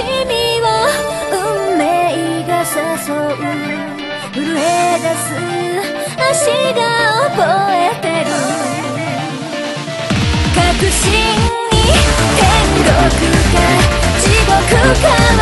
君を運命が誘う震え出す足が覚えてる。確信に天国か地獄かは